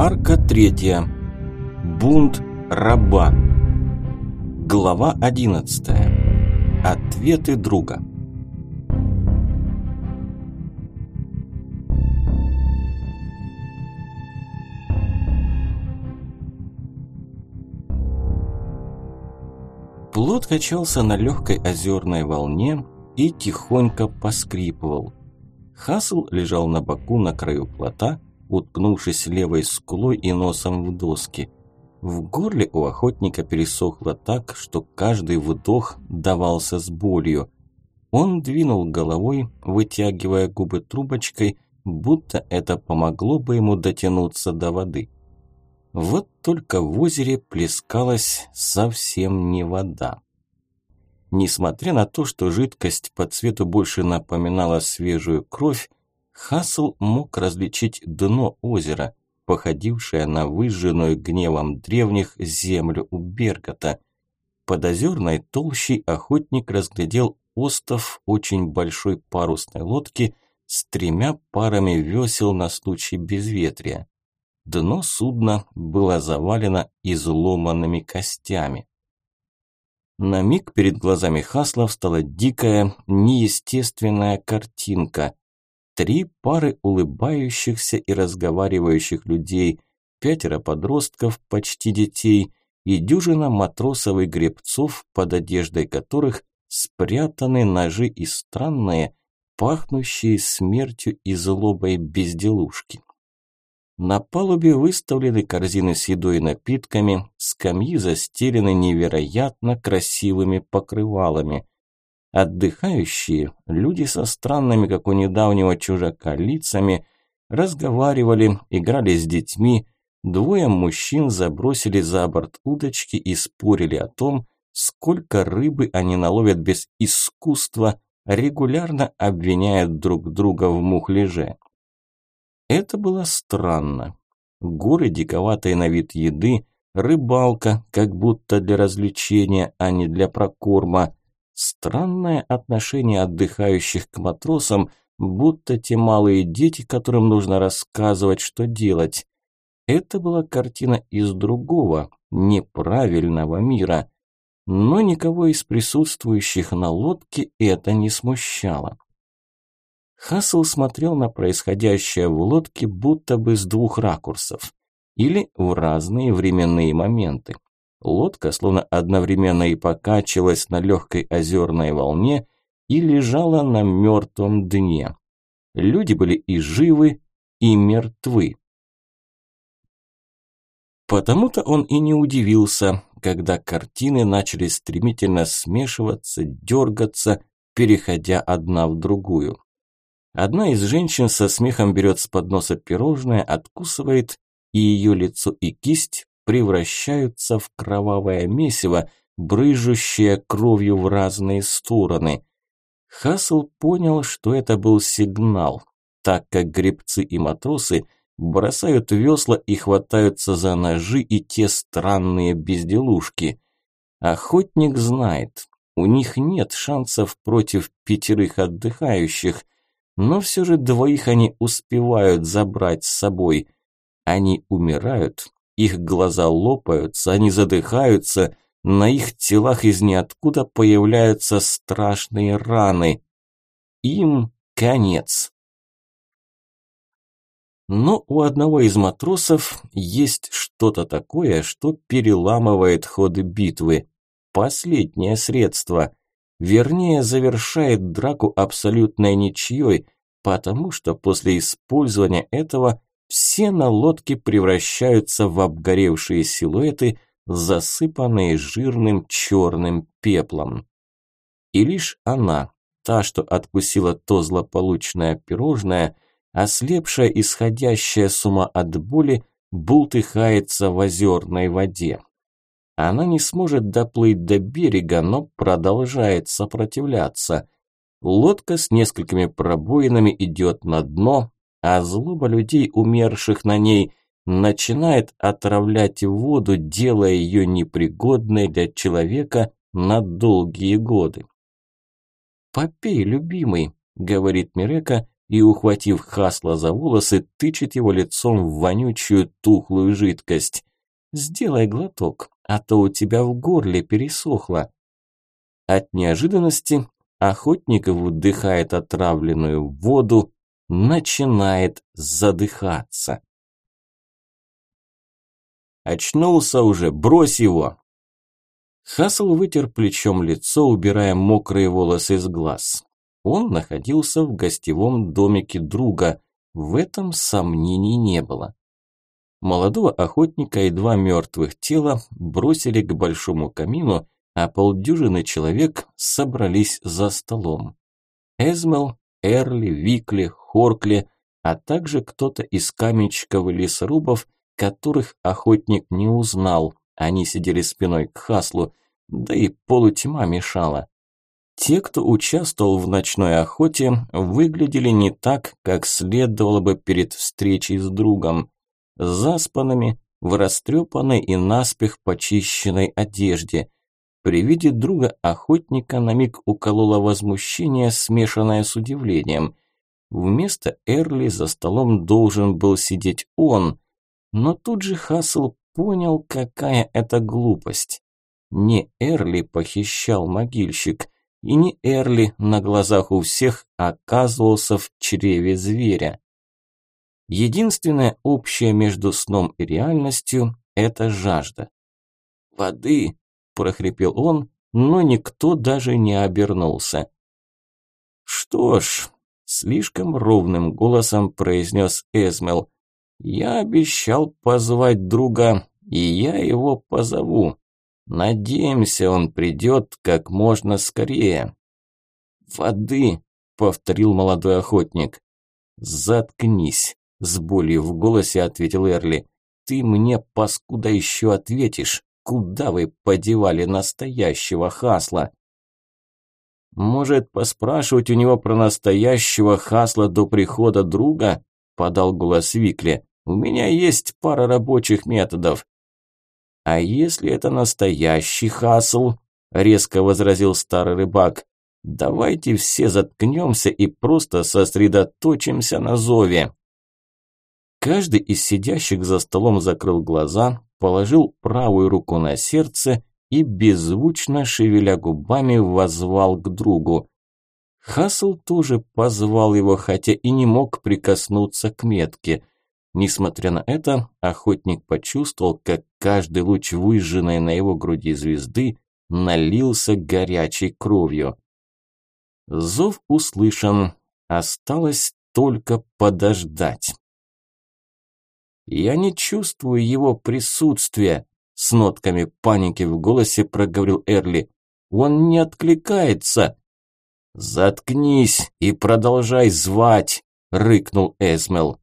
Арка третья. Бунт раба. Глава одиннадцатая. Ответы друга. Плот качался на легкой озерной волне и тихонько поскрипывал. Хасл лежал на боку на краю плота, уткнувшись левой скулой и носом в доски. В горле у охотника пересохло так, что каждый вдох давался с болью. Он двинул головой, вытягивая губы трубочкой, будто это помогло бы ему дотянуться до воды. Вот только в озере плескалась совсем не вода. Несмотря на то, что жидкость по цвету больше напоминала свежую кровь, Хасл мог различить дно озера, походившее на выжженную гневом древних землю у Бергота. Под озерной толщей охотник разглядел остов очень большой парусной лодки с тремя парами весел на случай безветрия. Дно судна было завалено изломанными костями. На миг перед глазами Хасла встала дикая, неестественная картинка. Три пары улыбающихся и разговаривающих людей, пятеро подростков, почти детей, и дюжина матросов и гребцов, под одеждой которых спрятаны ножи и странные, пахнущие смертью и злобой безделушки. На палубе выставлены корзины с едой и напитками, скамьи застелены невероятно красивыми покрывалами. Отдыхающие, люди со странными, как у недавнего чужака, лицами, разговаривали, играли с детьми, двое мужчин забросили за борт удочки и спорили о том, сколько рыбы они наловят без искусства, регулярно обвиняя друг друга в мухляже. Это было странно. Горы диковатой на вид еды, рыбалка, как будто для развлечения, а не для прокорма. Странное отношение отдыхающих к матросам, будто те малые дети, которым нужно рассказывать, что делать. Это была картина из другого, неправильного мира. Но никого из присутствующих на лодке это не смущало. Хасл смотрел на происходящее в лодке будто бы с двух ракурсов или в разные временные моменты. Лодка словно одновременно и покачивалась на легкой озерной волне и лежала на мертвом дне. Люди были и живы, и мертвы. Потому-то он и не удивился, когда картины начали стремительно смешиваться, дергаться, переходя одна в другую. Одна из женщин со смехом берет с подноса пирожное, откусывает, и ее лицо и кисть превращаются в кровавое месиво, брыжущее кровью в разные стороны. Хасл понял, что это был сигнал, так как гребцы и матросы бросают весла и хватаются за ножи и те странные безделушки. Охотник знает, у них нет шансов против пятерых отдыхающих – но все же двоих они успевают забрать с собой. Они умирают, их глаза лопаются, они задыхаются, на их телах из ниоткуда появляются страшные раны. Им конец. Но у одного из матросов есть что-то такое, что переламывает ходы битвы. Последнее средство. Вернее, завершает драку абсолютной ничьей, потому что после использования этого все на лодке превращаются в обгоревшие силуэты, засыпанные жирным черным пеплом. И лишь она, та, что откусила то злополучное пирожное, ослепшая, исходящая с ума от боли, бултыхается в озерной воде. Она не сможет доплыть до берега, но продолжает сопротивляться. Лодка с несколькими пробоинами идет на дно, а злоба людей, умерших на ней, начинает отравлять воду, делая ее непригодной для человека на долгие годы. «Попей, любимый», – говорит Мирека, и, ухватив Хасла за волосы, тычет его лицом в вонючую тухлую жидкость. «Сделай глоток, а то у тебя в горле пересохло». От неожиданности охотник вдыхает отравленную воду, начинает задыхаться. «Очнулся уже, брось его!» Хасл вытер плечом лицо, убирая мокрые волосы с глаз. Он находился в гостевом домике друга, в этом сомнений не было. Молодого охотника и два мертвых тела бросили к большому камину, а полдюжины человек собрались за столом. Эзмел, Эрли, Викли, Хоркли, а также кто-то из каменщиков и лесорубов, которых охотник не узнал. Они сидели спиной к Хаслу, да и полутьма мешала. Те, кто участвовал в ночной охоте, выглядели не так, как следовало бы перед встречей с другом. Заспанными, в растрепанной и наспех почищенной одежде. При виде друга охотника на миг укололо возмущение, смешанное с удивлением. Вместо Эрли за столом должен был сидеть он, но тут же Хасл понял, какая это глупость. Не Эрли похищал могильщик, и не Эрли на глазах у всех оказывался в чреве зверя. Единственное общее между сном и реальностью – это жажда. «Воды!» – прохрипел он, но никто даже не обернулся. «Что ж», – слишком ровным голосом произнес Эзмел, – «я обещал позвать друга, и я его позову. Надеемся, он придет как можно скорее. Воды, повторил молодой охотник. Заткнись, с болью в голосе ответил Эрли. Ты мне, паскуда, еще ответишь. Куда вы подевали настоящего Хасла? Может, поспрашивать у него про настоящего Хасла до прихода друга? Подал голос Викли. У меня есть пара рабочих методов. «А если это настоящий хасл?» – резко возразил старый рыбак. «Давайте все заткнемся и просто сосредоточимся на зове». Каждый из сидящих за столом закрыл глаза, положил правую руку на сердце и, беззвучно шевеля губами, возвал к другу. Хасл тоже позвал его, хотя и не мог прикоснуться к метке – Несмотря на это, охотник почувствовал, как каждый луч выжженной на его груди звезды налился горячей кровью. Зов услышан, осталось только подождать. «Я не чувствую его присутствия», – с нотками паники в голосе проговорил Эрли. «Он не откликается». «Заткнись и продолжай звать», – рыкнул Эсмел.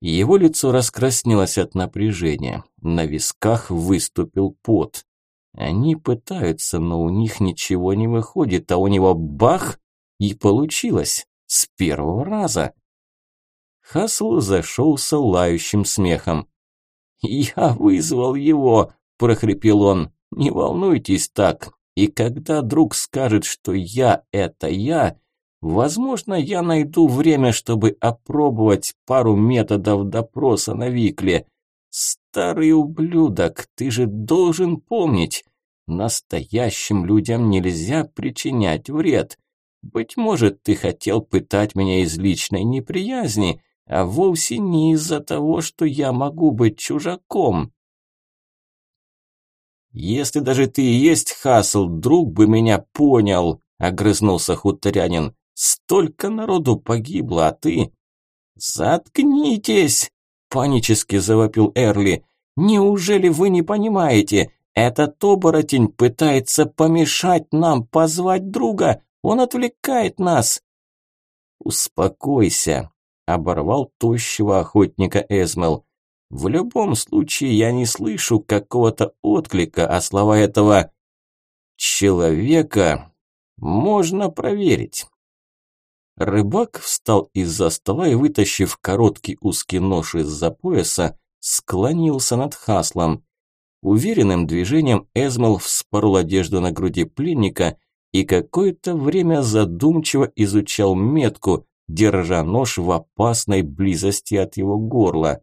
Его лицо раскраснелось от напряжения, на висках выступил пот. Они пытаются, но у них ничего не выходит, а у него бах! И получилось. С первого раза. Хасл зашелся лающим смехом. «Я вызвал его!» – прохрипел он. «Не волнуйтесь так. И когда друг скажет, что я – это я, Возможно, я найду время, чтобы опробовать пару методов допроса на Викле. Старый ублюдок, ты же должен помнить, настоящим людям нельзя причинять вред. Быть может, ты хотел пытать меня из личной неприязни, а вовсе не из-за того, что я могу быть чужаком. Если даже ты и есть Хасл, друг бы меня понял, огрызнулся хуторянин. Столько народу погибло, а ты...» «Заткнитесь!» – панически завопил Эрли. «Неужели вы не понимаете? Этот оборотень пытается помешать нам позвать друга. Он отвлекает нас». «Успокойся», – оборвал тощего охотника Эзмел. «В любом случае я не слышу какого-то отклика, а слова этого человека можно проверить». Рыбак встал из-за стола и, вытащив короткий узкий нож из-за пояса, склонился над Хаслом. Уверенным движением Эзмел вспорол одежду на груди пленника и какое-то время задумчиво изучал метку, держа нож в опасной близости от его горла.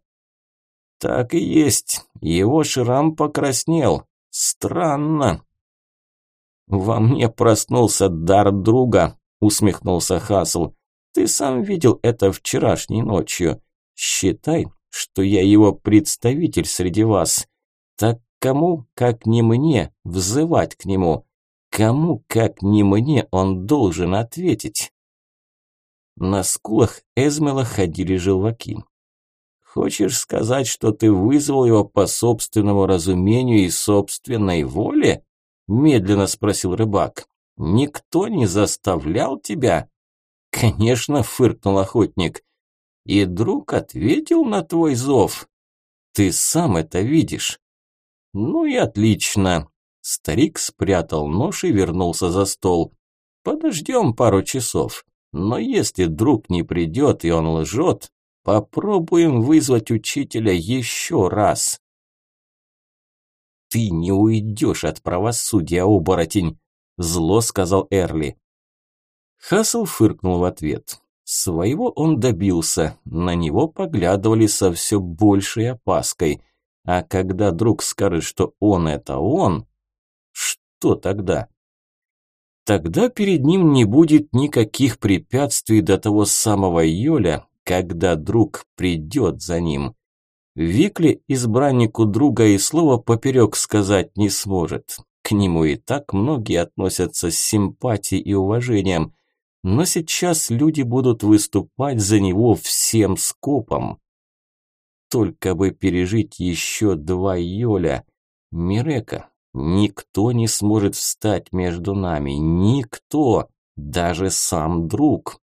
Так и есть, его шрам покраснел. Странно. «Во мне проснулся дар друга», – усмехнулся Хасл. «Ты сам видел это вчерашней ночью. Считай, что я его представитель среди вас. Так кому, как не мне, взывать к нему? Кому, как не мне, он должен ответить?» На скулах Эзмела ходили желваки. «Хочешь сказать, что ты вызвал его по собственному разумению и собственной воле?» Медленно спросил рыбак. Никто не заставлял тебя? Конечно, фыркнул охотник. И друг ответил на твой зов. Ты сам это видишь. Ну и отлично. Старик спрятал нож и вернулся за стол. Подождем пару часов. Но если друг не придет и он лжет, попробуем вызвать учителя еще раз ты не уйдешь от правосудия, оборотень!» Зло сказал Эрли. Хасл фыркнул в ответ. Своего он добился, на него поглядывали со все большей опаской. А когда друг скажет, что он это он, что тогда? Тогда перед ним не будет никаких препятствий до того самого Йоля, когда друг придет за ним. Викли избраннику друга и слова поперек сказать не сможет. К нему и так многие относятся с симпатией и уважением. Но сейчас люди будут выступать за него всем скопом. Только бы пережить еще два Йоля. Мирека, никто не сможет встать между нами. Никто. Даже сам друг.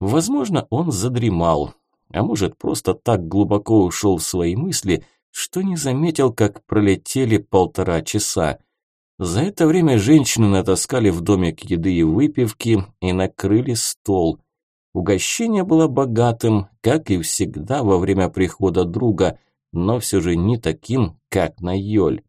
Возможно, он задремал, а может просто так глубоко ушел в свои мысли, что не заметил, как пролетели полтора часа. За это время женщины натаскали в домик еды и выпивки и накрыли стол. Угощение было богатым, как и всегда во время прихода друга, но все же не таким, как на Йоль.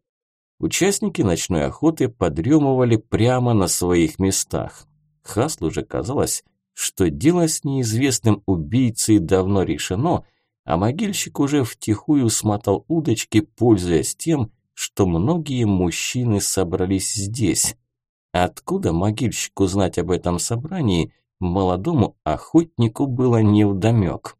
Участники ночной охоты подремывали прямо на своих местах. Хаслу же казалось, что дело с неизвестным убийцей давно решено, а могильщик уже втихую смотал удочки, пользуясь тем, что многие мужчины собрались здесь. Откуда могильщику знать об этом собрании, молодому охотнику было невдомёк.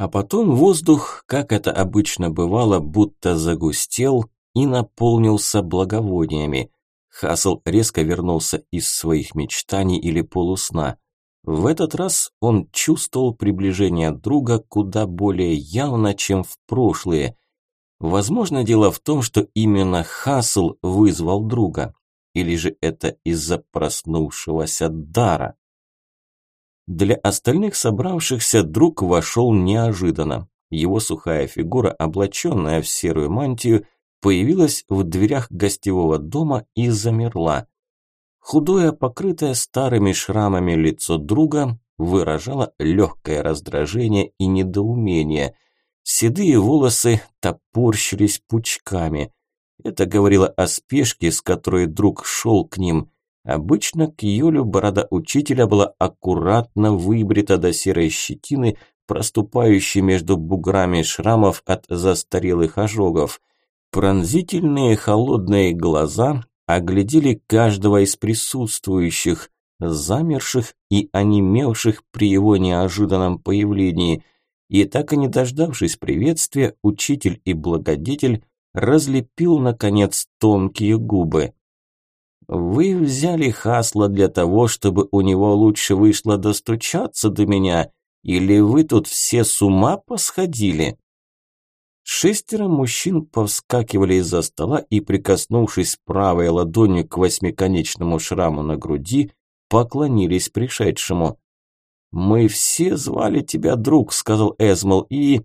А потом воздух, как это обычно бывало, будто загустел и наполнился благовониями. Хасл резко вернулся из своих мечтаний или полусна. В этот раз он чувствовал приближение друга куда более явно, чем в прошлые. Возможно, дело в том, что именно Хасл вызвал друга. Или же это из-за проснувшегося дара. Для остальных собравшихся друг вошел неожиданно. Его сухая фигура, облаченная в серую мантию, появилась в дверях гостевого дома и замерла. Худое, покрытое старыми шрамами лицо друга выражало легкое раздражение и недоумение. Седые волосы топорщились пучками. Это говорило о спешке, с которой друг шел к ним. Обычно к Юлю борода учителя была аккуратно выбрита до серой щетины, проступающей между буграми шрамов от застарелых ожогов. Пронзительные холодные глаза оглядели каждого из присутствующих, замерших и онемевших при его неожиданном появлении. И так и не дождавшись приветствия, учитель и благодетель разлепил, наконец, тонкие губы. «Вы взяли Хасла для того, чтобы у него лучше вышло достучаться до меня, или вы тут все с ума посходили?» Шестеро мужчин повскакивали из-за стола и, прикоснувшись правой ладонью к восьмиконечному шраму на груди, поклонились пришедшему. «Мы все звали тебя, друг», – сказал Эзмал, и...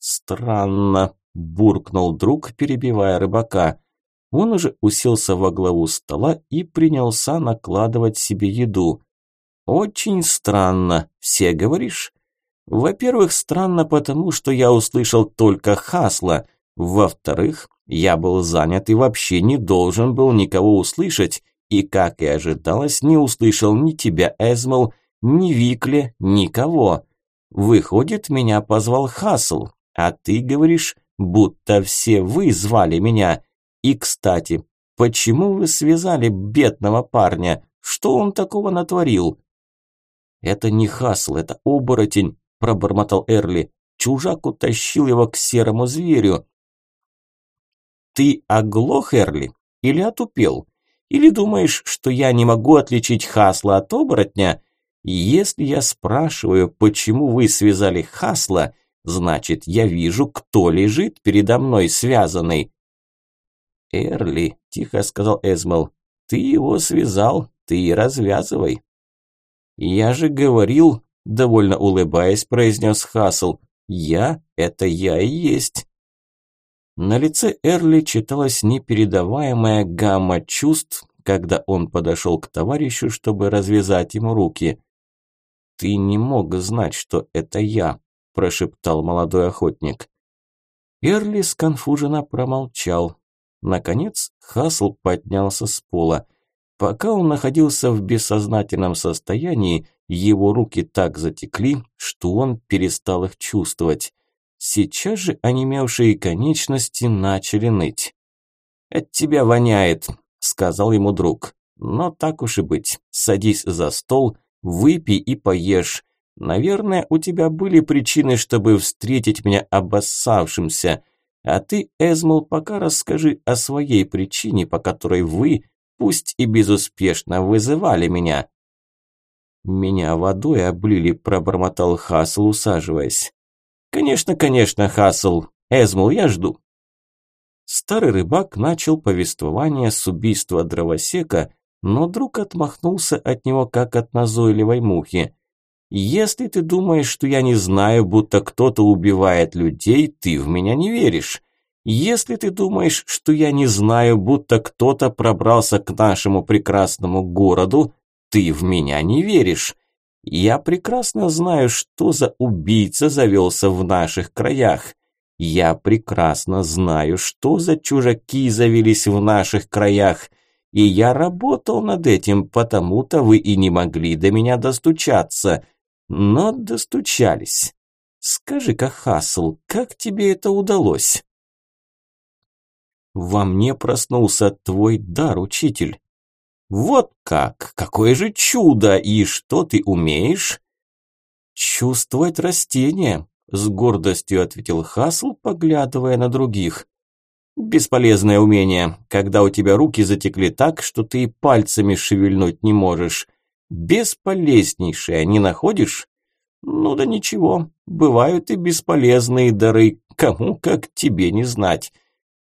«Странно», – буркнул друг, перебивая рыбака. Он уже уселся во главу стола и принялся накладывать себе еду. «Очень странно, все говоришь?» Во-первых, странно потому, что я услышал только Хасла. Во-вторых, я был занят и вообще не должен был никого услышать, И, как и ожидалось, не услышал ни тебя, Эзмел, ни Викле, никого. Выходит, меня позвал Хасл, а ты говоришь, будто все вы звали меня. И, кстати, почему вы связали бедного парня? Что он такого натворил? Это не Хасл, это оборотень, пробормотал Эрли. Чужак утащил его к серому зверю. Ты оглох, Эрли? Или отупел? Или думаешь, что я не могу отличить Хасла от оборотня? Если я спрашиваю, почему вы связали Хасла, значит, я вижу, кто лежит передо мной связанный. Эрли, тихо сказал Эзмел, ты его связал, ты и развязывай. Я же говорил, довольно улыбаясь, произнес Хасл, я – это я и есть. На лице Эрли читалась непередаваемая гамма чувств, когда он подошел к товарищу, чтобы развязать ему руки. «Ты не мог знать, что это я», – прошептал молодой охотник. Эрли сконфуженно промолчал. Наконец Хасл поднялся с пола. Пока он находился в бессознательном состоянии, его руки так затекли, что он перестал их чувствовать. Сейчас же онемевшие конечности начали ныть. «От тебя воняет», – сказал ему друг. «Но так уж и быть, садись за стол, выпей и поешь. Наверное, у тебя были причины, чтобы встретить меня обоссавшимся. А ты, Эзмул, пока расскажи о своей причине, по которой вы, пусть и безуспешно, вызывали меня». «Меня водой облили», – пробормотал Хасл, усаживаясь. «Конечно, конечно, Хасл. Эзмул, я жду». Старый рыбак начал повествование с убийства дровосека, но друг отмахнулся от него, как от назойливой мухи. «Если ты думаешь, что я не знаю, будто кто-то убивает людей, ты в меня не веришь. Если ты думаешь, что я не знаю, будто кто-то пробрался к нашему прекрасному городу, ты в меня не веришь. Я прекрасно знаю, что за убийца завелся в наших краях. Я прекрасно знаю, что за чужаки завелись в наших краях. И я работал над этим, потому-то вы и не могли до меня достучаться. Но достучались. Скажи-ка, Хасл, как тебе это удалось? Во мне проснулся твой дар, учитель. «Вот как! Какое же чудо! И что ты умеешь?» «Чувствовать растения», – с гордостью ответил Хасл, поглядывая на других. «Бесполезное умение, когда у тебя руки затекли так, что ты и пальцами шевельнуть не можешь. Бесполезнейшее, не находишь?» «Ну да ничего, бывают и бесполезные дары, кому как тебе не знать.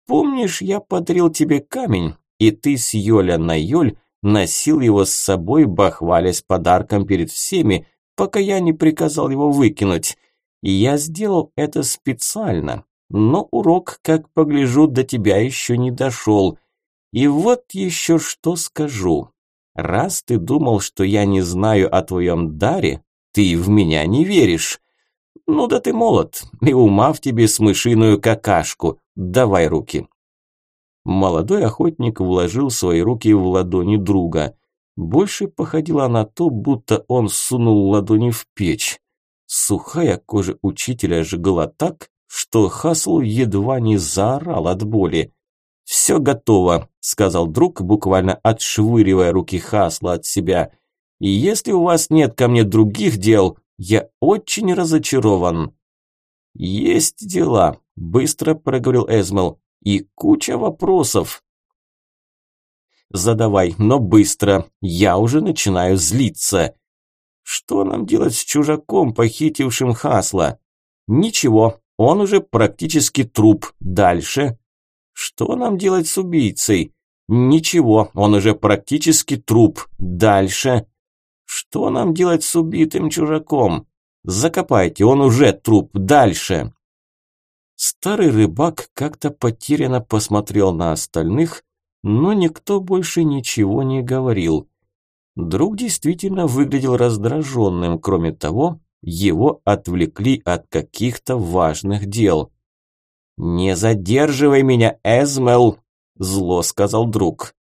Помнишь, я подарил тебе камень, и ты с Йоля на Йоль носил его с собой, бахвалясь подарком перед всеми, пока я не приказал его выкинуть. И я сделал это специально, но урок, как погляжу, до тебя еще не дошел. И вот еще что скажу. Раз ты думал, что я не знаю о твоем даре, ты в меня не веришь. Ну да ты молод, и ума в тебе с мышиную какашку. Давай руки. Молодой охотник вложил свои руки в ладони друга. Больше походило на то, будто он сунул ладони в печь. Сухая кожа учителя жгла так, что Хасл едва не заорал от боли. «Все готово», – сказал друг, буквально отшвыривая руки Хасла от себя. «И если у вас нет ко мне других дел, я очень разочарован». «Есть дела», – быстро проговорил Эзмел и куча вопросов. Задавай, но быстро, я уже начинаю злиться. Что нам делать с чужаком, похитившим Хасла? Ничего, он уже практически труп. Дальше. Что нам делать с убийцей? Ничего, он уже практически труп. Дальше. Что нам делать с убитым чужаком? Закопайте, он уже труп. Дальше. Старый рыбак как-то потерянно посмотрел на остальных, но никто больше ничего не говорил. Друг действительно выглядел раздраженным, кроме того, его отвлекли от каких-то важных дел. «Не задерживай меня, Эзмел!» – зло сказал друг.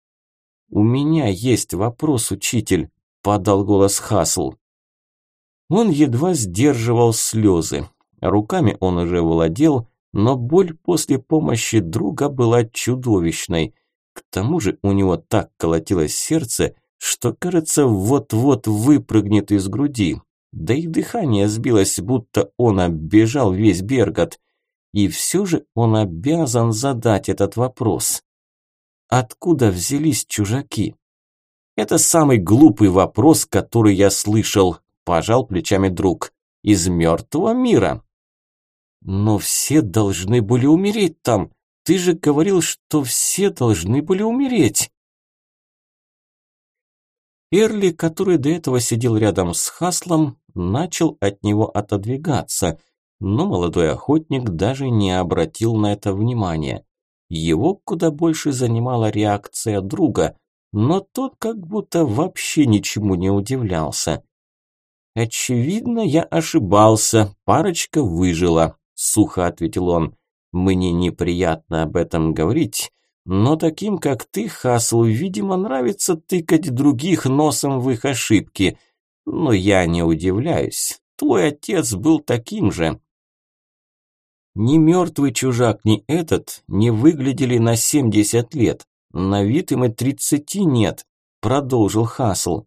«У меня есть вопрос, учитель», – подал голос Хасл. Он едва сдерживал слезы. Руками он уже владел, но боль после помощи друга была чудовищной. К тому же у него так колотилось сердце, что, кажется, вот-вот выпрыгнет из груди. Да и дыхание сбилось, будто он оббежал весь Бергот. И все же он обязан задать этот вопрос. Откуда взялись чужаки? Это самый глупый вопрос, который я слышал, пожал плечами друг. Из мертвого мира. Но все должны были умереть там. Ты же говорил, что все должны были умереть. Эрли, который до этого сидел рядом с Хаслом, начал от него отодвигаться, но молодой охотник даже не обратил на это внимания. Его куда больше занимала реакция друга, но тот как будто вообще ничему не удивлялся. «Очевидно, я ошибался, парочка выжила», – сухо ответил он. «Мне неприятно об этом говорить, но таким, как ты, Хасл, видимо, нравится тыкать других носом в их ошибки. Но я не удивляюсь, твой отец был таким же. Ни мертвый чужак, ни этот не выглядели на 70 лет. На вид им и 30 нет, продолжил Хасл.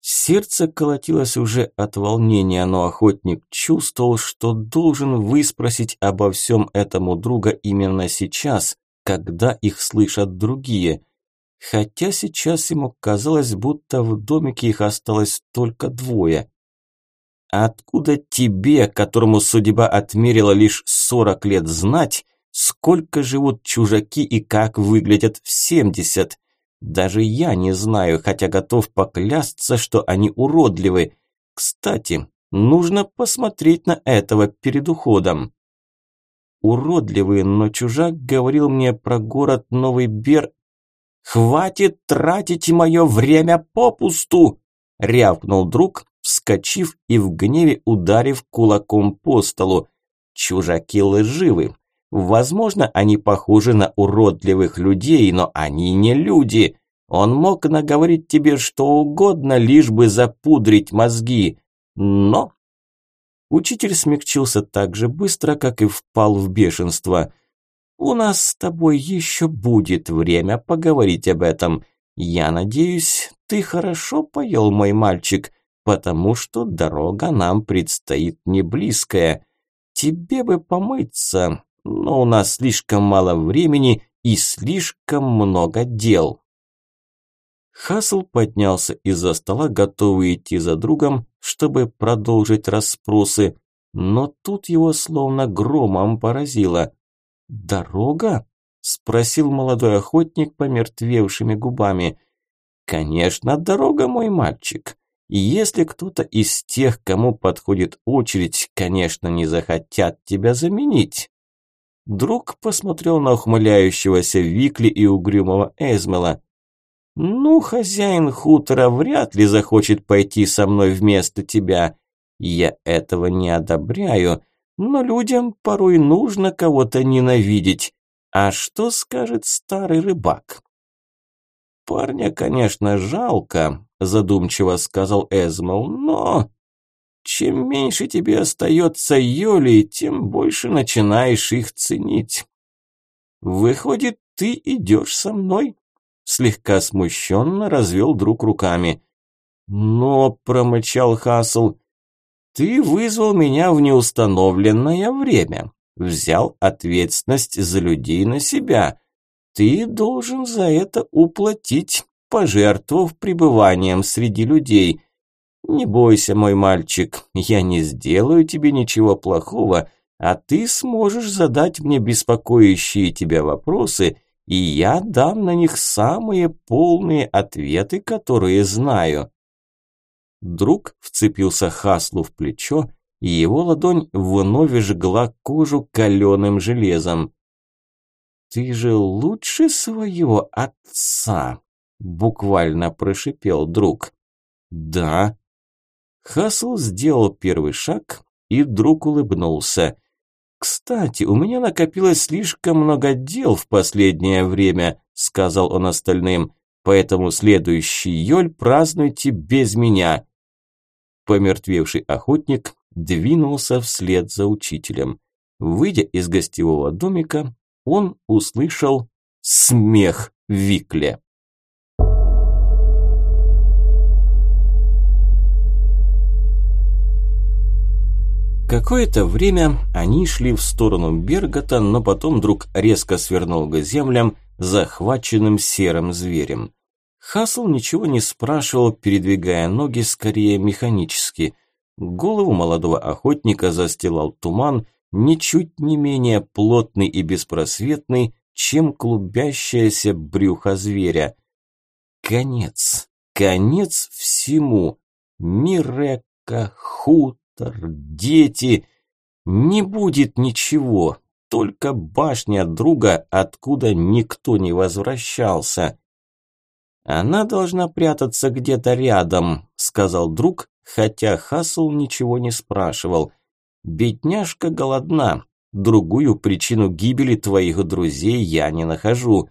Сердце колотилось уже от волнения, но охотник чувствовал, что должен выспросить обо всем этом у друга именно сейчас, когда их слышат другие. Хотя сейчас ему казалось, будто в домике их осталось только двое. Откуда тебе, которому судьба отмерила лишь сорок лет, знать, сколько живут чужаки и как выглядят в семьдесят? Даже я не знаю, хотя готов поклясться, что они уродливы. Кстати, нужно посмотреть на этого перед уходом. Уродливый, но чужак говорил мне про город Новый Бер. «Хватит тратить мое время попусту!» – рявкнул друг, вскочив и в гневе ударив кулаком по столу. Чужаки лживы. Возможно, они похожи на уродливых людей, но они не люди. Он мог наговорить тебе что угодно, лишь бы запудрить мозги. Но... Учитель смягчился так же быстро, как и впал в бешенство. «У нас с тобой еще будет время поговорить об этом. Я надеюсь, ты хорошо поел, мой мальчик потому что дорога нам предстоит не близкая. Тебе бы помыться, но у нас слишком мало времени и слишком много дел. Хасл поднялся из-за стола, готовый идти за другом, чтобы продолжить расспросы, но тут его словно громом поразило. «Дорога?» – спросил молодой охотник помертвевшими губами. «Конечно, дорога, мой мальчик. И если кто-то из тех, кому подходит очередь, конечно, не захотят тебя заменить. Друг посмотрел на ухмыляющегося Викли и угрюмого Эзмела. «Ну, хозяин хутора вряд ли захочет пойти со мной вместо тебя. Я этого не одобряю, но людям порой нужно кого-то ненавидеть. А что скажет старый рыбак?» «Парня, конечно, жалко», – задумчиво сказал Эзмол, – «но чем меньше тебе остается Йоли, тем больше начинаешь их ценить». «Выходит, ты идешь со мной?» Слегка смущенно развел друг руками. «Но», – промычал Хасл, – «ты вызвал меня в неустановленное время, взял ответственность за людей на себя» ты должен за это уплатить, пожертвовав пребыванием среди людей. Не бойся, мой мальчик, я не сделаю тебе ничего плохого, а ты сможешь задать мне беспокоящие тебя вопросы, и я дам на них самые полные ответы, которые знаю». Друг вцепился Хаслу в плечо, и его ладонь вновь жгла кожу каленым железом. «Ты же лучше своего отца!» Буквально прошипел друг. «Да». Хасл сделал первый шаг, и друг улыбнулся. «Кстати, у меня накопилось слишком много дел в последнее время», сказал он остальным. поэтому следующий Йоль празднуйте без меня. Помертвевший охотник двинулся вслед за учителем. Выйдя из гостевого домика, он услышал смех Викле. Какое-то время они шли в сторону Бергота, но потом вдруг резко свернул к землям, захваченным серым зверем. Хасл ничего не спрашивал, передвигая ноги скорее механически. Голову молодого охотника застилал туман, ничуть не менее плотный и беспросветный, чем клубящееся брюхо зверя. Конец, конец всему. Мирека, хутор, дети. Не будет ничего, только башня друга, откуда никто не возвращался. Она должна прятаться где-то рядом, сказал друг, хотя Хасл ничего не спрашивал. Бедняжка голодна. Другую причину гибели твоих друзей я не нахожу.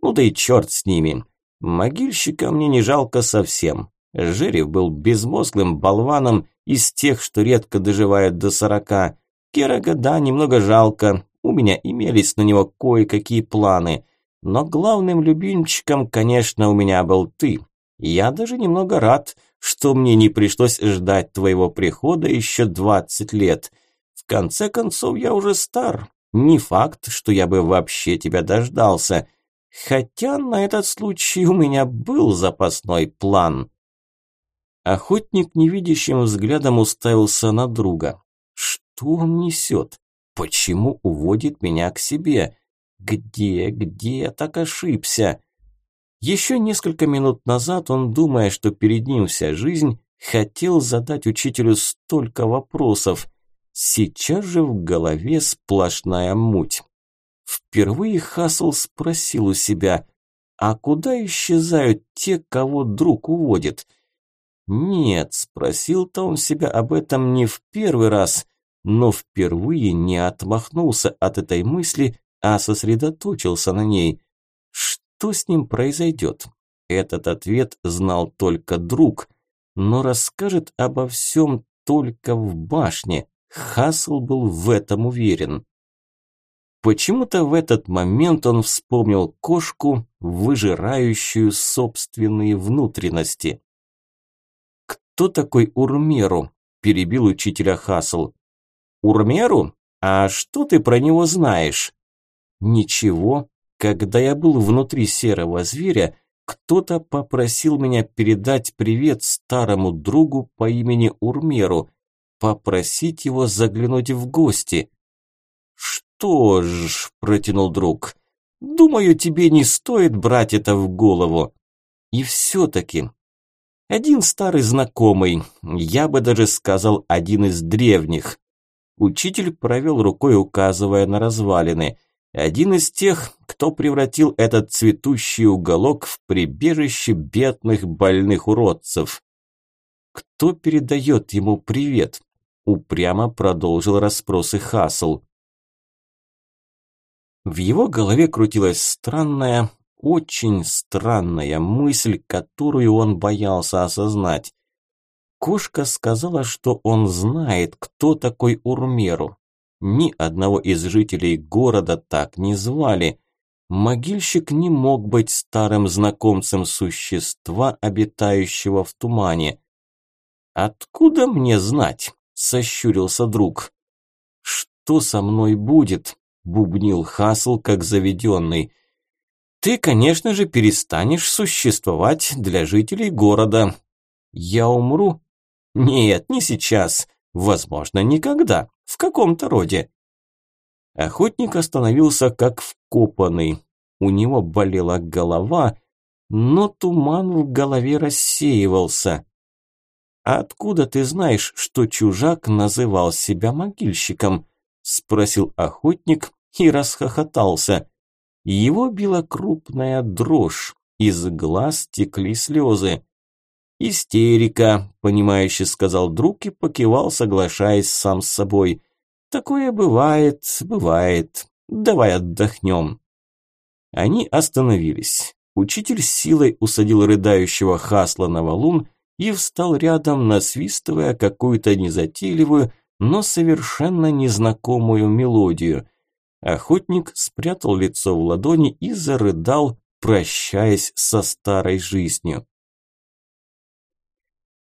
Ну да и черт с ними. Могильщика мне не жалко совсем. Жерев был безмозглым болваном из тех, что редко доживают до сорока. Керага, да, немного жалко. У меня имелись на него кое-какие планы. Но главным любимчиком, конечно, у меня был ты. Я даже немного рад, что мне не пришлось ждать твоего прихода еще двадцать лет. В конце концов, я уже стар. Не факт, что я бы вообще тебя дождался. Хотя на этот случай у меня был запасной план. Охотник невидящим взглядом уставился на друга. Что он несет? Почему уводит меня к себе? Где, где я так ошибся? Еще несколько минут назад он, думая, что перед ним вся жизнь, хотел задать учителю столько вопросов. Сейчас же в голове сплошная муть. Впервые Хасл спросил у себя, а куда исчезают те, кого друг уводит? Нет, спросил-то он себя об этом не в первый раз, но впервые не отмахнулся от этой мысли, а сосредоточился на ней. Что с ним произойдет? Этот ответ знал только друг, но расскажет обо всем только в башне. Хасл был в этом уверен. Почему-то в этот момент он вспомнил кошку, выжирающую собственные внутренности. «Кто такой Урмеру?» – перебил учителя Хасл. «Урмеру? А что ты про него знаешь?» Ничего, когда я был внутри серого зверя, кто-то попросил меня передать привет старому другу по имени Урмеру, попросить его заглянуть в гости. «Что ж», – протянул друг, – «думаю, тебе не стоит брать это в голову». И все-таки один старый знакомый, я бы даже сказал, один из древних. Учитель провел рукой, указывая на развалины – один из тех, кто превратил этот цветущий уголок в прибежище бедных больных уродцев. Кто передает ему привет? Упрямо продолжил расспросы Хасл. В его голове крутилась странная, очень странная мысль, которую он боялся осознать. Кошка сказала, что он знает, кто такой Урмеру. Ни одного из жителей города так не звали. Могильщик не мог быть старым знакомцем существа, обитающего в тумане. «Откуда мне знать?» – сощурился друг. «Что со мной будет?» – бубнил Хасл, как заведенный. «Ты, конечно же, перестанешь существовать для жителей города. Я умру?» «Нет, не сейчас. Возможно, никогда. В каком-то роде. Охотник остановился как вкопанный. У него болела голова, но туман в голове рассеивался. «Откуда ты знаешь, что чужак называл себя могильщиком?» – спросил охотник и расхохотался. Его била крупная дрожь, из глаз текли слезы. «Истерика», – понимающе сказал друг и покивал, соглашаясь сам с собой. «Такое бывает, бывает. Давай отдохнем». Они остановились. Учитель силой усадил рыдающего Хасла на валун и встал рядом, насвистывая какую-то незатейливую, но совершенно незнакомую мелодию. Охотник спрятал лицо в ладони и зарыдал, прощаясь со старой жизнью.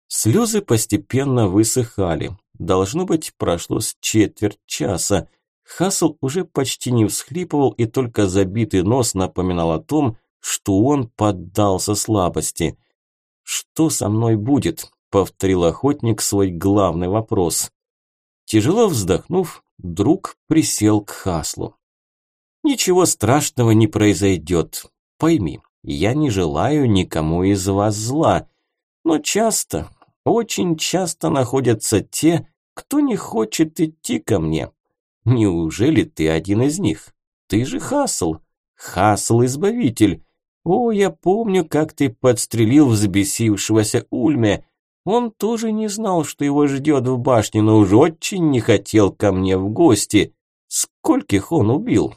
Слезы постепенно высыхали. Должно быть, прошло с четверть часа. Хасл уже почти не всхлипывал, и только забитый нос напоминал о том, что он поддался слабости. «Что со мной будет?» – повторил охотник свой главный вопрос. Тяжело вздохнув, друг присел к Хаслу. «Ничего страшного не произойдет. Пойми, я не желаю никому из вас зла, но часто, очень часто находятся те, кто не хочет идти ко мне. Неужели ты один из них? Ты же Хасл, Хасл-избавитель. О, я помню, как ты подстрелил взбесившегося Ульме. Он тоже не знал, что его ждет в башне, но уж очень не хотел ко мне в гости. Скольких он убил?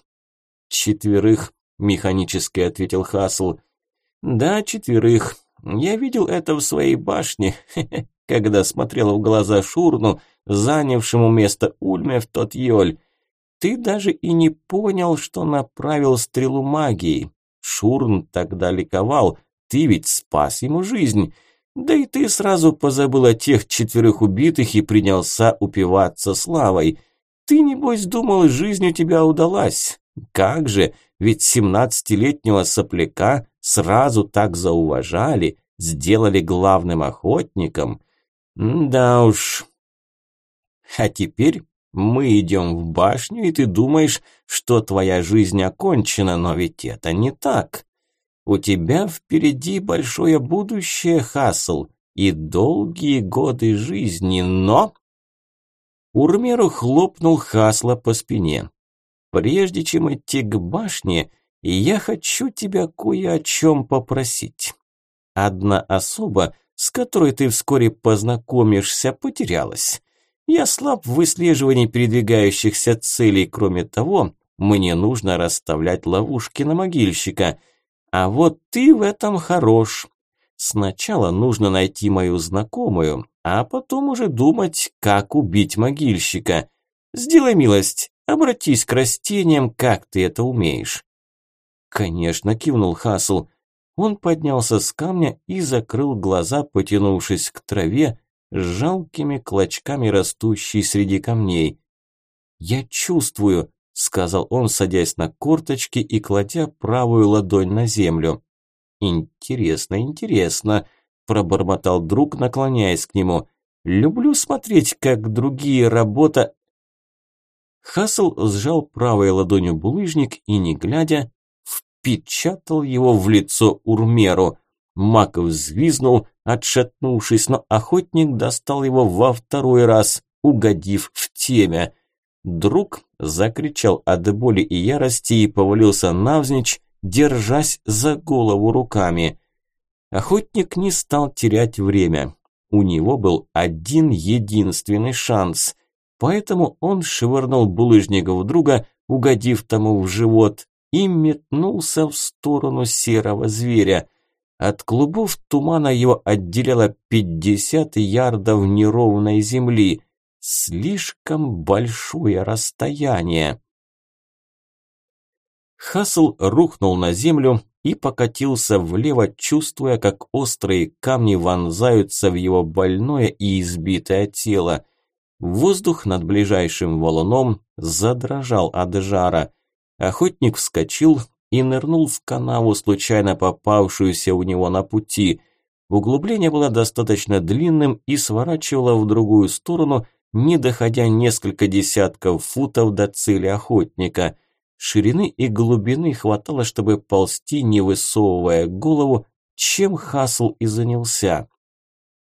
Четверых, механически ответил Хасл. Да, четверых. Я видел это в своей башне, когда смотрел в глаза Шурну, занявшему место Ульме в тот Йоль. Ты даже и не понял, что направил стрелу магии. Шурн тогда ликовал, ты ведь спас ему жизнь. Да и ты сразу позабыл о тех четверых убитых и принялся упиваться славой. Ты, небось, думал, жизнь у тебя удалась. Как же, ведь семнадцатилетнего сопляка сразу так зауважали, сделали главным охотником. Да уж. А теперь мы идем в башню, и ты думаешь, что твоя жизнь окончена, но ведь это не так. У тебя впереди большое будущее, Хасл, и долгие годы жизни, но...» Урмеру хлопнул Хасла по спине. «Прежде чем идти к башне, я хочу тебя кое о чем попросить. Одна особа, с которой ты вскоре познакомишься, потерялась. Я слаб в выслеживании передвигающихся целей, кроме того, мне нужно расставлять ловушки на могильщика. А вот ты в этом хорош. Сначала нужно найти мою знакомую, а потом уже думать, как убить могильщика. Сделай милость, обратись к растениям, как ты это умеешь. Конечно, кивнул Хасл. Он поднялся с камня и закрыл глаза, потянувшись к траве, жалкими клочками растущей среди камней. «Я чувствую», – сказал он, садясь на корточки и кладя правую ладонь на землю. «Интересно, интересно», – пробормотал друг, наклоняясь к нему. «Люблю смотреть, как другие работа...» Хасл сжал правой ладонью булыжник и, не глядя, впечатал его в лицо Урмеру. Мак взвизнул, отшатнувшись, но охотник достал его во второй раз, угодив в темя. Друг закричал от боли и ярости и повалился навзничь, держась за голову руками. Охотник не стал терять время. У него был один единственный шанс. Поэтому он швырнул булыжника в друга, угодив тому в живот, и метнулся в сторону серого зверя. От клубов тумана его отделяло 50 ярдов неровной земли. Слишком большое расстояние. Хасл рухнул на землю и покатился влево, чувствуя, как острые камни вонзаются в его больное и избитое тело. Воздух над ближайшим валуном задрожал от жара. Охотник вскочил, и нырнул в канаву, случайно попавшуюся у него на пути. Углубление было достаточно длинным и сворачивало в другую сторону, не доходя несколько десятков футов до цели охотника. Ширины и глубины хватало, чтобы ползти, не высовывая голову, чем Хасл и занялся.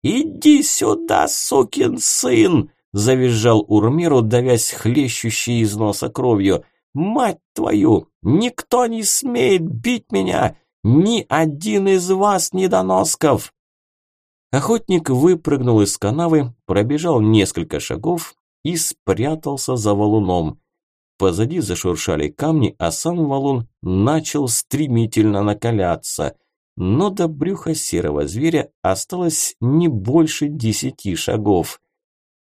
«Иди сюда, сукин сын!» – завизжал Урмиру, давясь хлещущей из носа кровью. «Мать твою! Никто не смеет бить меня! Ни один из вас, недоносков!» Охотник выпрыгнул из канавы, пробежал несколько шагов и спрятался за валуном. Позади зашуршали камни, а сам валун начал стремительно накаляться. Но до брюха серого зверя осталось не больше десяти шагов.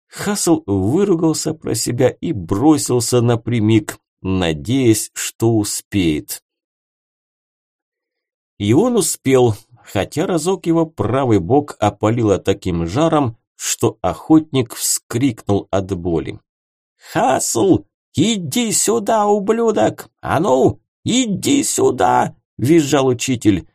Хасл выругался про себя и бросился напрямик, надеясь, что успеет. И он успел, хотя разок его правый бок опалило таким жаром, что охотник вскрикнул от боли. «Хасл, иди сюда, ублюдок! А ну, иди сюда!» – визжал учитель.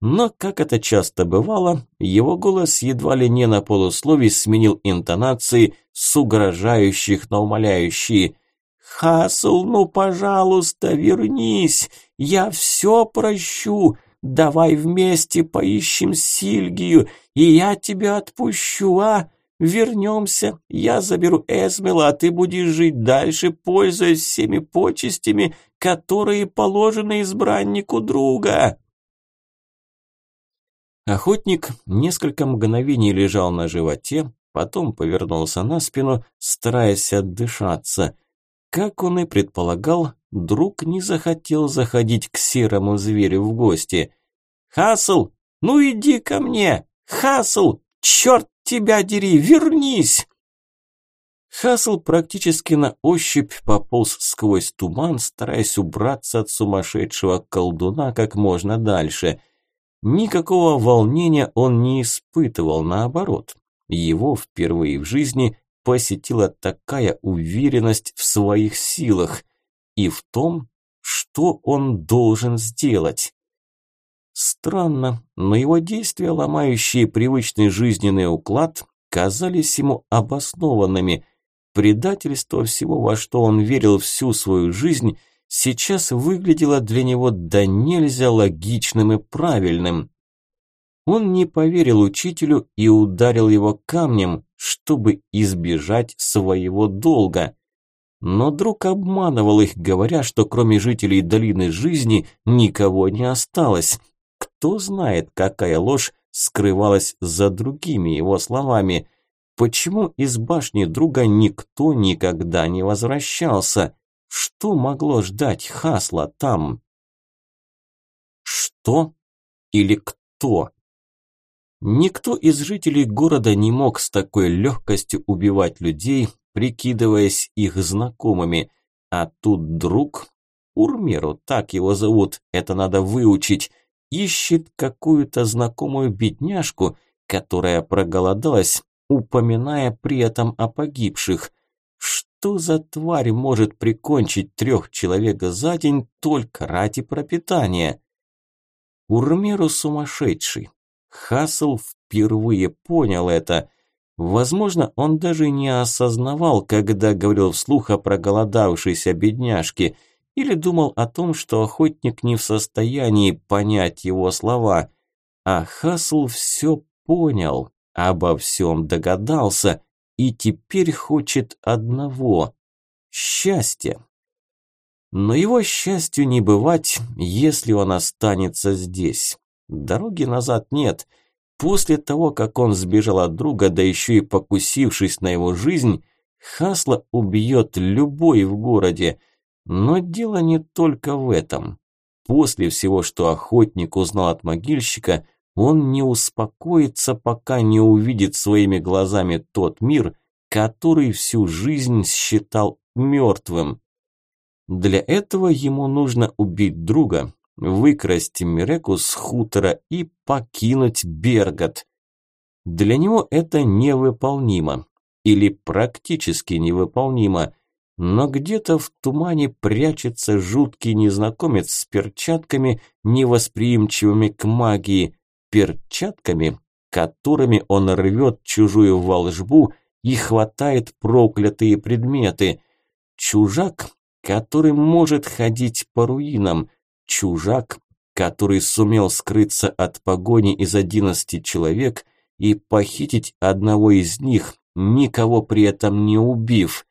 Но, как это часто бывало, его голос едва ли не на полусловии сменил интонации с угрожающих на умоляющие. «Хасл, ну, пожалуйста, вернись! Я все прощу! Давай вместе поищем Сильгию, и я тебя отпущу, а? Вернемся, я заберу Эсмела, а ты будешь жить дальше, пользуясь всеми почестями, которые положены избраннику друга». Охотник несколько мгновений лежал на животе, потом повернулся на спину, стараясь отдышаться. Как он и предполагал, друг не захотел заходить к серому зверю в гости. «Хасл, ну иди ко мне! Хасл, черт тебя дери, вернись!» Хасл практически на ощупь пополз сквозь туман, стараясь убраться от сумасшедшего колдуна как можно дальше. Никакого волнения он не испытывал, наоборот. Его впервые в жизни посетила такая уверенность в своих силах и в том, что он должен сделать. Странно, но его действия, ломающие привычный жизненный уклад, казались ему обоснованными. Предательство всего, во что он верил всю свою жизнь, сейчас выглядело для него да нельзя логичным и правильным. Он не поверил учителю и ударил его камнем, чтобы избежать своего долга. Но друг обманывал их, говоря, что кроме жителей долины жизни никого не осталось. Кто знает, какая ложь скрывалась за другими его словами. Почему из башни друга никто никогда не возвращался? Что могло ждать Хасла там? Что или кто? Никто из жителей города не мог с такой легкостью убивать людей, прикидываясь их знакомыми. А тут друг, Урмеру, так его зовут, это надо выучить, ищет какую-то знакомую бедняжку, которая проголодалась, упоминая при этом о погибших. Что за тварь может прикончить трех человек за день только ради пропитания? Урмеру сумасшедший, Хасл впервые понял это. Возможно, он даже не осознавал, когда говорил вслух о проголодавшейся бедняжке, или думал о том, что охотник не в состоянии понять его слова. А Хасл все понял, обо всем догадался и теперь хочет одного – счастья. Но его счастью не бывать, если он останется здесь. Дороги назад нет. После того, как он сбежал от друга, да еще и покусившись на его жизнь, Хасла убьет любой в городе. Но дело не только в этом. После всего, что охотник узнал от могильщика, он не успокоится, пока не увидит своими глазами тот мир, который всю жизнь считал мертвым. Для этого ему нужно убить друга, выкрасть Миреку с хутора и покинуть Бергот. Для него это невыполнимо, или практически невыполнимо, но где-то в тумане прячется жуткий незнакомец с перчатками, невосприимчивыми к магии, перчатками, которыми он рвет чужую волжбу и хватает проклятые предметы. Чужак, который может ходить по руинам – чужак, который сумел скрыться от погони из одиннадцати человек и похитить одного из них, никого при этом не убив.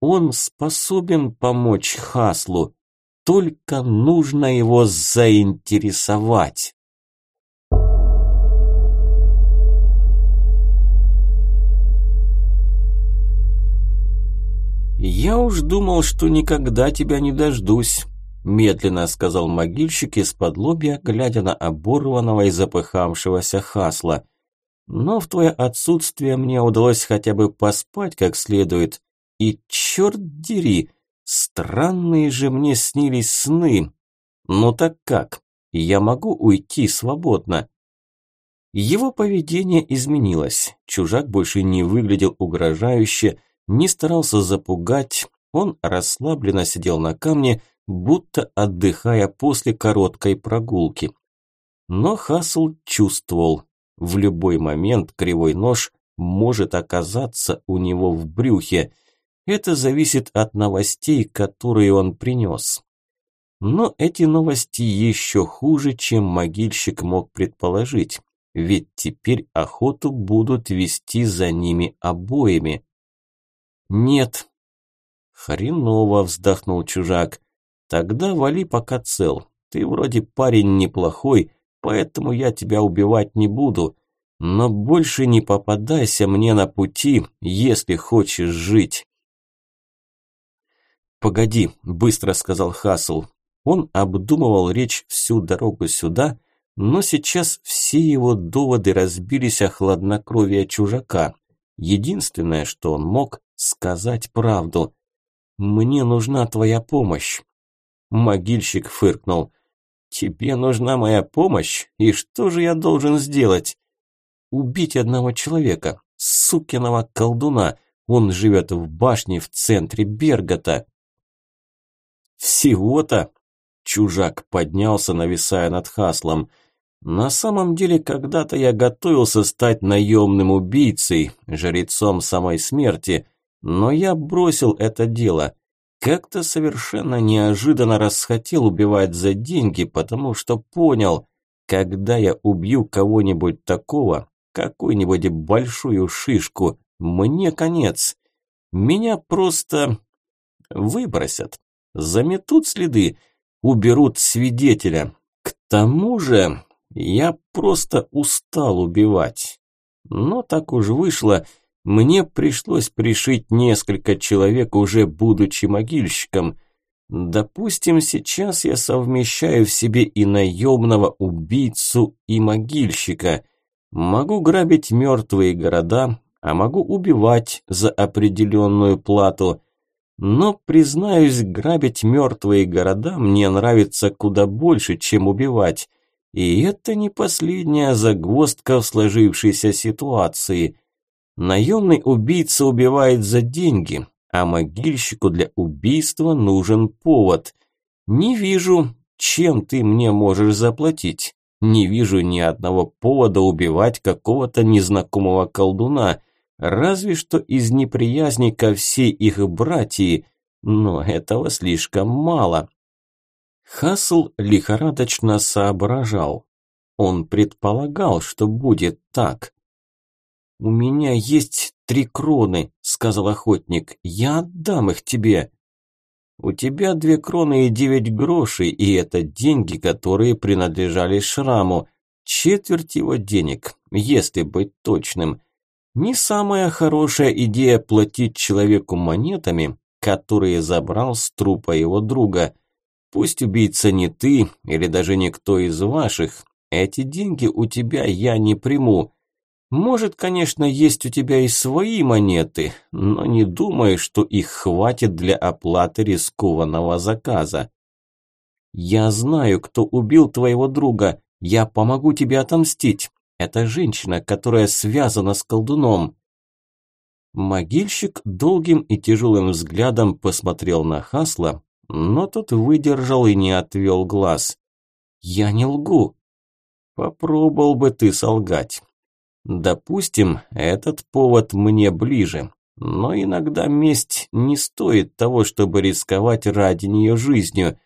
Он способен помочь Хаслу, только нужно его заинтересовать. «Я уж думал, что никогда тебя не дождусь», – медленно сказал могильщик из-под лобья, глядя на оборванного и запыхавшегося Хасла. «Но в твое отсутствие мне удалось хотя бы поспать как следует. И черт дери, странные же мне снились сны. Ну так как, я могу уйти свободно?» Его поведение изменилось. Чужак больше не выглядел угрожающе, не старался запугать, он расслабленно сидел на камне, будто отдыхая после короткой прогулки. Но Хасл чувствовал, в любой момент кривой нож может оказаться у него в брюхе. Это зависит от новостей, которые он принес. Но эти новости еще хуже, чем могильщик мог предположить, ведь теперь охоту будут вести за ними обоими. «Нет». «Хреново», – вздохнул чужак. «Тогда вали пока цел. Ты вроде парень неплохой, поэтому я тебя убивать не буду. Но больше не попадайся мне на пути, если хочешь жить». «Погоди», – быстро сказал Хасл. Он обдумывал речь всю дорогу сюда, но сейчас все его доводы разбились о хладнокровие чужака. Единственное, что он мог, сказать правду. «Мне нужна твоя помощь». Могильщик фыркнул. «Тебе нужна моя помощь? И что же я должен сделать?» «Убить одного человека, сукиного колдуна. Он живет в башне в центре Бергота». «Всего-то?» Чужак поднялся, нависая над Хаслом. «На самом деле, когда-то я готовился стать наемным убийцей, жрецом самой смерти, но я бросил это дело. Как-то совершенно неожиданно расхотел убивать за деньги, потому что понял, когда я убью кого-нибудь такого, какую-нибудь большую шишку, мне конец. Меня просто выбросят, заметут следы, уберут свидетеля. К тому же я просто устал убивать. Но так уж вышло, мне пришлось пришить несколько человек, уже будучи могильщиком. Допустим, сейчас я совмещаю в себе и наемного убийцу, и могильщика. Могу грабить мертвые города, а могу убивать за определенную плату. Но, признаюсь, грабить мертвые города мне нравится куда больше, чем убивать. И это не последняя загвоздка в сложившейся ситуации – Наемный убийца убивает за деньги, а могильщику для убийства нужен повод. Не вижу, чем ты мне можешь заплатить. Не вижу ни одного повода убивать какого-то незнакомого колдуна, разве что из неприязни ко всей их братьи, но этого слишком мало. Хасл лихорадочно соображал. Он предполагал, что будет так. «У меня есть три кроны», – сказал охотник. «Я отдам их тебе». «У тебя две кроны и девять грошей, и это деньги, которые принадлежали Шраму. Четверть его денег, если быть точным. Не самая хорошая идея платить человеку монетами, которые забрал с трупа его друга. Пусть убийца не ты или даже никто из ваших, эти деньги у тебя я не приму». Может, конечно, есть у тебя и свои монеты, но не думаю, что их хватит для оплаты рискованного заказа. Я знаю, кто убил твоего друга. Я помогу тебе отомстить. Это женщина, которая связана с колдуном. Могильщик долгим и тяжелым взглядом посмотрел на Хасла, но тот выдержал и не отвел глаз. «Я не лгу». «Попробовал бы ты солгать. Допустим, этот повод мне ближе, но иногда месть не стоит того, чтобы рисковать ради нее жизнью.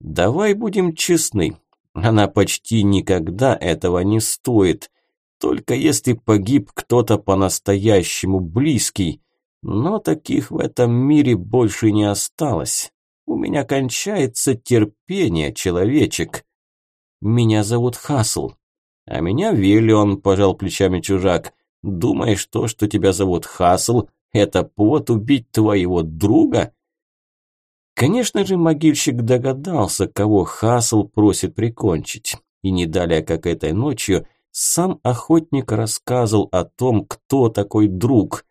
Давай будем честны, она почти никогда этого не стоит, только если погиб кто-то по-настоящему близкий. Но таких в этом мире больше не осталось. У меня кончается терпение, человечек. Меня зовут Хасл. «А меня Виллион», – пожал плечами чужак. «Думаешь, то, что тебя зовут Хасл, это повод убить твоего друга? Конечно же, могильщик догадался, кого Хасл просит прикончить. И не далее, как этой ночью, сам охотник рассказывал о том, кто такой друг.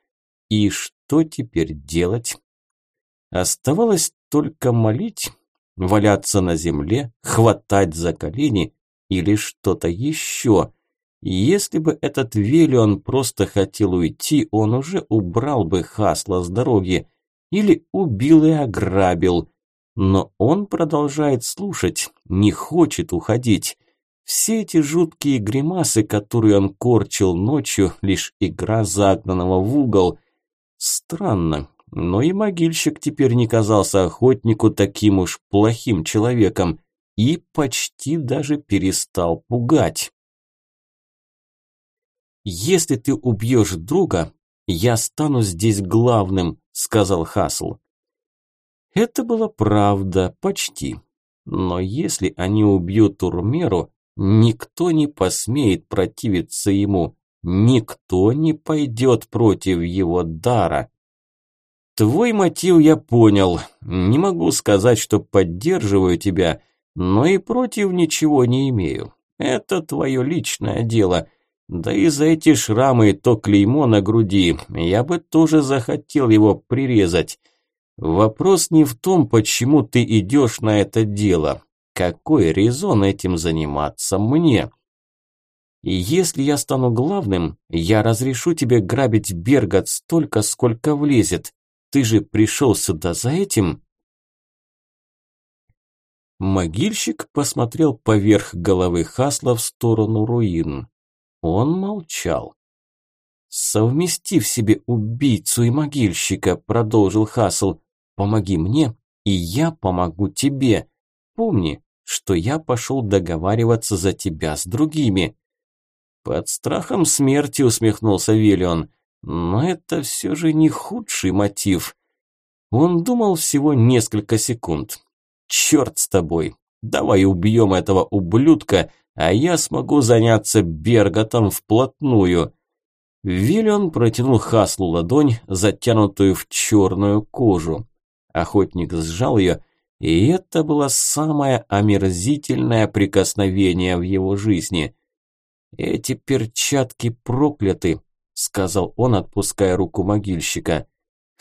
И что теперь делать? Оставалось только молить, валяться на земле, хватать за колени или что-то еще. Если бы этот Велион просто хотел уйти, он уже убрал бы Хасла с дороги или убил и ограбил. Но он продолжает слушать, не хочет уходить. Все эти жуткие гримасы, которые он корчил ночью, лишь игра загнанного в угол. Странно, но и могильщик теперь не казался охотнику таким уж плохим человеком и почти даже перестал пугать. «Если ты убьешь друга, я стану здесь главным», – сказал Хасл. Это была правда, почти. Но если они убьют Турмеру, никто не посмеет противиться ему, никто не пойдет против его дара. Твой мотив я понял. Не могу сказать, что поддерживаю тебя, но и против ничего не имею. Это твое личное дело. Да и за эти шрамы и то клеймо на груди я бы тоже захотел его прирезать. Вопрос не в том, почему ты идешь на это дело. Какой резон этим заниматься мне? И если я стану главным, я разрешу тебе грабить Бергат столько, сколько влезет. Ты же пришел сюда за этим?» Могильщик посмотрел поверх головы Хасла в сторону руин. Он молчал. «Совместив себе убийцу и могильщика», – продолжил Хасл, – «помоги мне, и я помогу тебе. Помни, что я пошел договариваться за тебя с другими». «Под страхом смерти», – усмехнулся Виллион, – но это все же не худший мотив. Он думал всего несколько секунд. Черт с тобой, давай убьем этого ублюдка, а я смогу заняться Берготом вплотную. Виллион протянул Хаслу ладонь, затянутую в черную кожу. Охотник сжал ее, и это было самое омерзительное прикосновение в его жизни. Эти перчатки прокляты, сказал он, отпуская руку могильщика.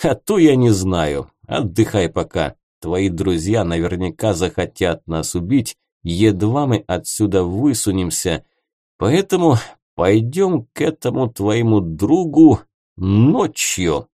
А то я не знаю. Отдыхай пока. Твои друзья наверняка захотят нас убить, едва мы отсюда высунемся. Поэтому пойдем к этому твоему другу ночью.